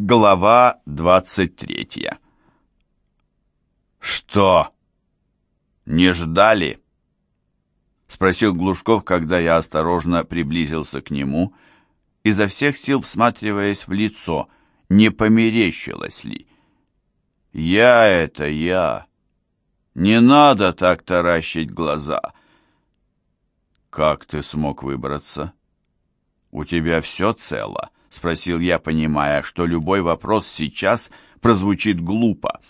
Глава двадцать третья. «Что? Не ждали?» — спросил Глушков, когда я осторожно приблизился к нему, изо всех сил всматриваясь в лицо, не померещилось ли. «Я — это я. Не надо так таращить глаза». «Как ты смог выбраться? У тебя все цело?» — спросил я, понимая, что любой вопрос сейчас прозвучит глупо.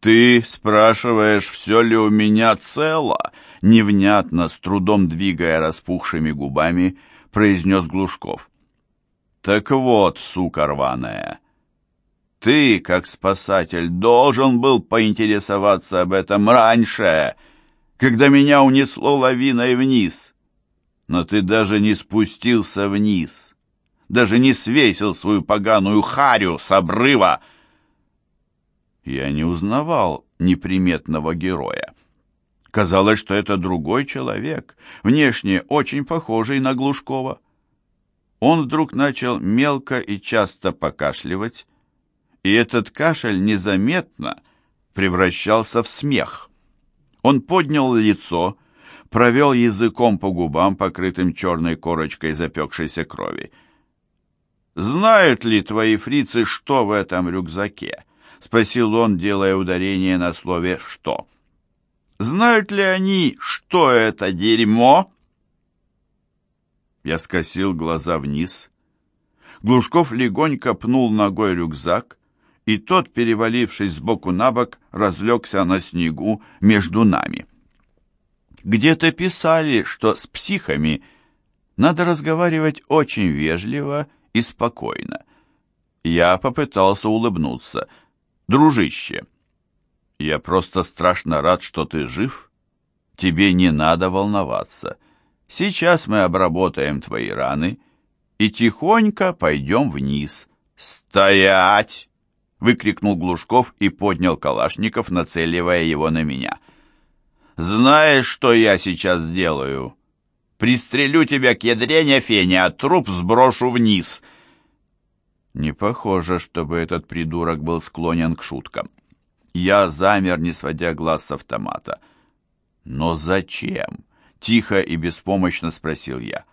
«Ты спрашиваешь, все ли у меня цело?» Невнятно, с трудом двигая распухшими губами, произнес Глушков. «Так вот, сука рваная, ты, как спасатель, должен был поинтересоваться об этом раньше, когда меня унесло лавиной вниз. Но ты даже не спустился вниз» даже не свесил свою поганую харю с обрыва. Я не узнавал неприметного героя. Казалось, что это другой человек, внешне очень похожий на Глушкова. Он вдруг начал мелко и часто покашливать, и этот кашель незаметно превращался в смех. Он поднял лицо, провел языком по губам, покрытым черной корочкой запекшейся крови. «Знают ли твои фрицы, что в этом рюкзаке?» — спросил он, делая ударение на слове «что». «Знают ли они, что это дерьмо?» Я скосил глаза вниз. Глушков легонько пнул ногой рюкзак, и тот, перевалившись сбоку на бок, разлегся на снегу между нами. Где-то писали, что с психами надо разговаривать очень вежливо и спокойно. Я попытался улыбнуться. «Дружище, я просто страшно рад, что ты жив. Тебе не надо волноваться. Сейчас мы обработаем твои раны и тихонько пойдем вниз». «Стоять!» — выкрикнул Глушков и поднял Калашников, нацеливая его на меня. «Знаешь, что я сейчас сделаю?» Пристрелю тебя к ядрене, Феня, а труп сброшу вниз!» Не похоже, чтобы этот придурок был склонен к шуткам. Я замер, не сводя глаз с автомата. «Но зачем?» — тихо и беспомощно спросил я.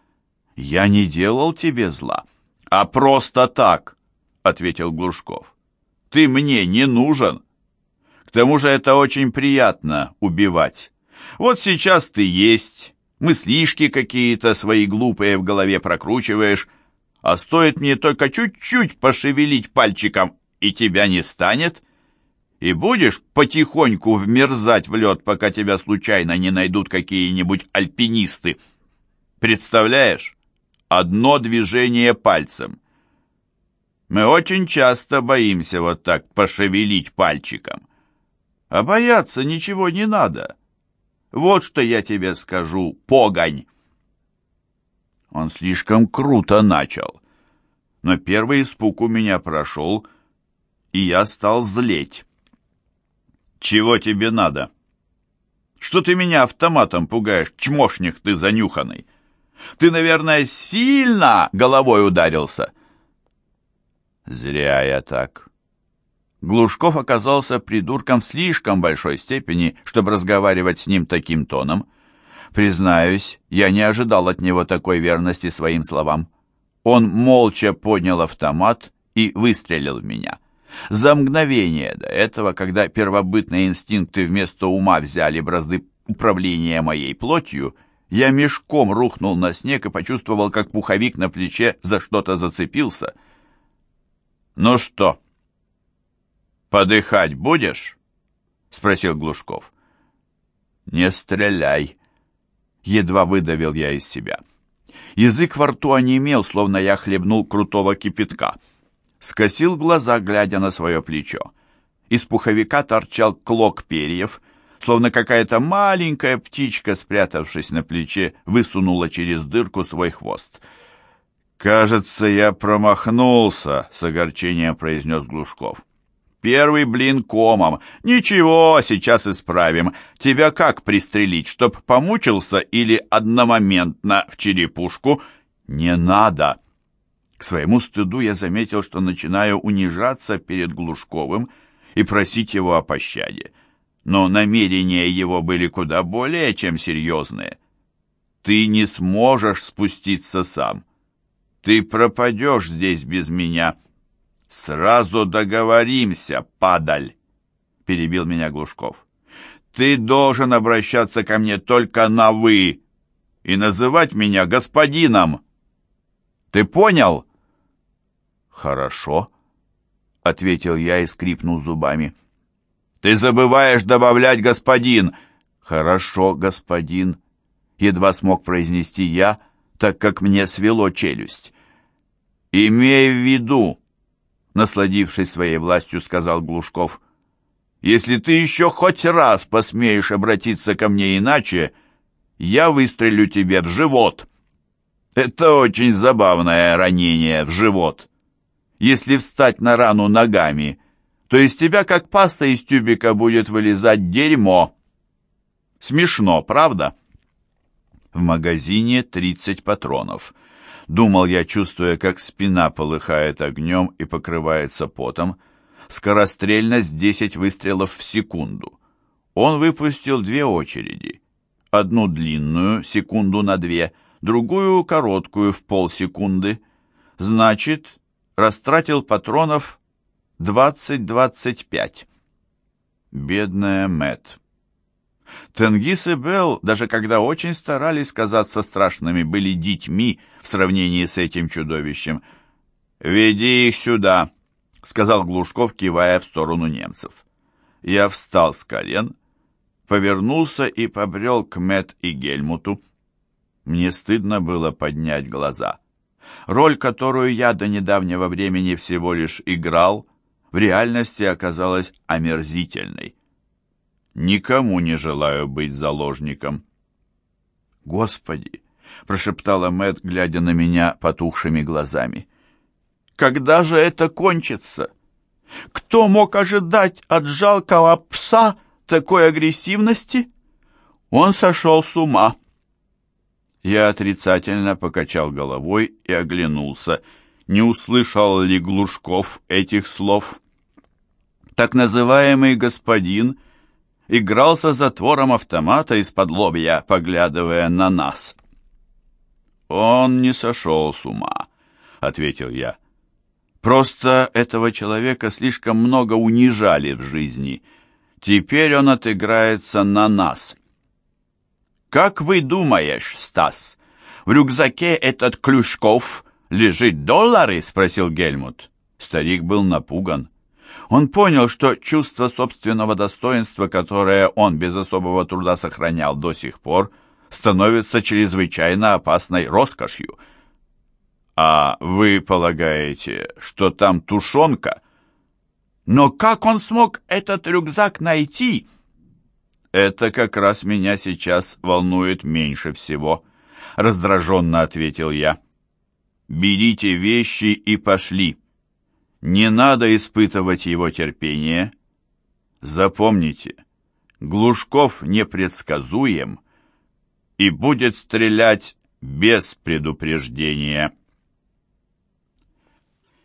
«Я не делал тебе зла, а просто так», — ответил Глушков. «Ты мне не нужен. К тому же это очень приятно — убивать. Вот сейчас ты есть, мыслишки какие-то свои глупые в голове прокручиваешь, а стоит мне только чуть-чуть пошевелить пальчиком, и тебя не станет, и будешь потихоньку вмерзать в лед, пока тебя случайно не найдут какие-нибудь альпинисты. Представляешь? Одно движение пальцем. Мы очень часто боимся вот так пошевелить пальчиком. А бояться ничего не надо. Вот что я тебе скажу, погонь!» Он слишком круто начал. Но первый испуг у меня прошел, и я стал злеть. «Чего тебе надо? Что ты меня автоматом пугаешь, чмошник ты занюханный? Ты, наверное, сильно головой ударился?» «Зря я так. Глушков оказался придурком в слишком большой степени, чтобы разговаривать с ним таким тоном. Признаюсь, я не ожидал от него такой верности своим словам. Он молча поднял автомат и выстрелил в меня. За мгновение до этого, когда первобытные инстинкты вместо ума взяли бразды управления моей плотью, я мешком рухнул на снег и почувствовал, как пуховик на плече за что-то зацепился. «Ну что?» «Подыхать будешь?» — спросил Глушков. «Не стреляй!» — едва выдавил я из себя. Язык во рту онемел, словно я хлебнул крутого кипятка. Скосил глаза, глядя на свое плечо. Из пуховика торчал клок перьев, словно какая-то маленькая птичка, спрятавшись на плече, высунула через дырку свой хвост. «Кажется, я промахнулся», — с огорчением произнес Глушков. Первый блин комом. Ничего, сейчас исправим. Тебя как пристрелить, чтоб помучился или одномоментно в черепушку? Не надо. К своему стыду я заметил, что начинаю унижаться перед Глушковым и просить его о пощаде. Но намерения его были куда более чем серьезные. «Ты не сможешь спуститься сам. Ты пропадешь здесь без меня». «Сразу договоримся, падаль!» — перебил меня Глушков. «Ты должен обращаться ко мне только на «вы» и называть меня господином. Ты понял?» «Хорошо», — ответил я и скрипнул зубами. «Ты забываешь добавлять господин!» «Хорошо, господин», — едва смог произнести я, так как мне свело челюсть. «Имей в виду», — насладившись своей властью, сказал Глушков, «если ты еще хоть раз посмеешь обратиться ко мне иначе, я выстрелю тебе в живот». Это очень забавное ранение в живот. Если встать на рану ногами, то из тебя, как паста из тюбика, будет вылезать дерьмо. Смешно, правда? В магазине 30 патронов. Думал я, чувствуя, как спина полыхает огнем и покрывается потом. Скорострельность 10 выстрелов в секунду. Он выпустил две очереди. Одну длинную, секунду на две, другую короткую в полсекунды. Значит, растратил патронов 20-25. Бедная Мэт. Тенгиз и Белл, даже когда очень старались казаться страшными, были детьми в сравнении с этим чудовищем. «Веди их сюда», — сказал Глушков, кивая в сторону немцев. Я встал с колен, повернулся и побрел к Мэт и Гельмуту. Мне стыдно было поднять глаза. Роль, которую я до недавнего времени всего лишь играл, в реальности оказалась омерзительной. Никому не желаю быть заложником. «Господи!» — прошептала Мэт, глядя на меня потухшими глазами. «Когда же это кончится? Кто мог ожидать от жалкого пса такой агрессивности? Он сошел с ума!» Я отрицательно покачал головой и оглянулся. Не услышал ли Глушков этих слов? Так называемый господин игрался затвором автомата из-под лобья, поглядывая на нас. «Он не сошел с ума», — ответил я. «Просто этого человека слишком много унижали в жизни. Теперь он отыграется на нас». «Как вы думаешь, Стас, в рюкзаке этот Клюшков лежит доллары?» — спросил Гельмут. Старик был напуган. Он понял, что чувство собственного достоинства, которое он без особого труда сохранял до сих пор, становится чрезвычайно опасной роскошью. «А вы полагаете, что там тушенка?» «Но как он смог этот рюкзак найти?» «Это как раз меня сейчас волнует меньше всего», — раздраженно ответил я. «Берите вещи и пошли. Не надо испытывать его терпение. Запомните, Глушков непредсказуем и будет стрелять без предупреждения».